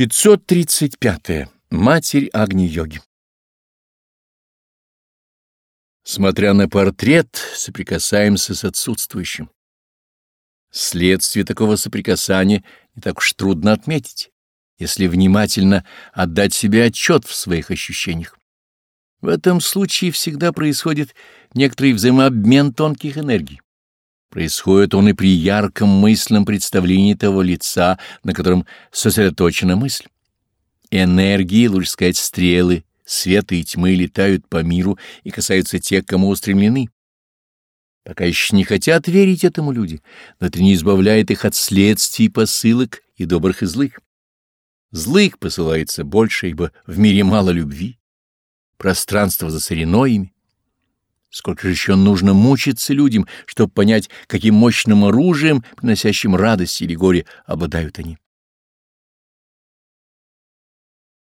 535. -е. Матерь Агни-йоги Смотря на портрет, соприкасаемся с отсутствующим. Следствие такого соприкасания не так уж трудно отметить, если внимательно отдать себе отчет в своих ощущениях. В этом случае всегда происходит некоторый взаимообмен тонких энергий. Происходит он и при ярком мысленном представлении того лица, на котором сосредоточена мысль. Энергии, лучше сказать, стрелы, света и тьмы летают по миру и касаются тех, кому устремлены. Пока еще не хотят верить этому люди, но это не избавляет их от следствий посылок и добрых и злых. Злых посылается больше, ибо в мире мало любви, пространство засорено ими. Сколько же еще нужно мучиться людям, чтобы понять, каким мощным оружием, приносящим радость или горе, обладают они.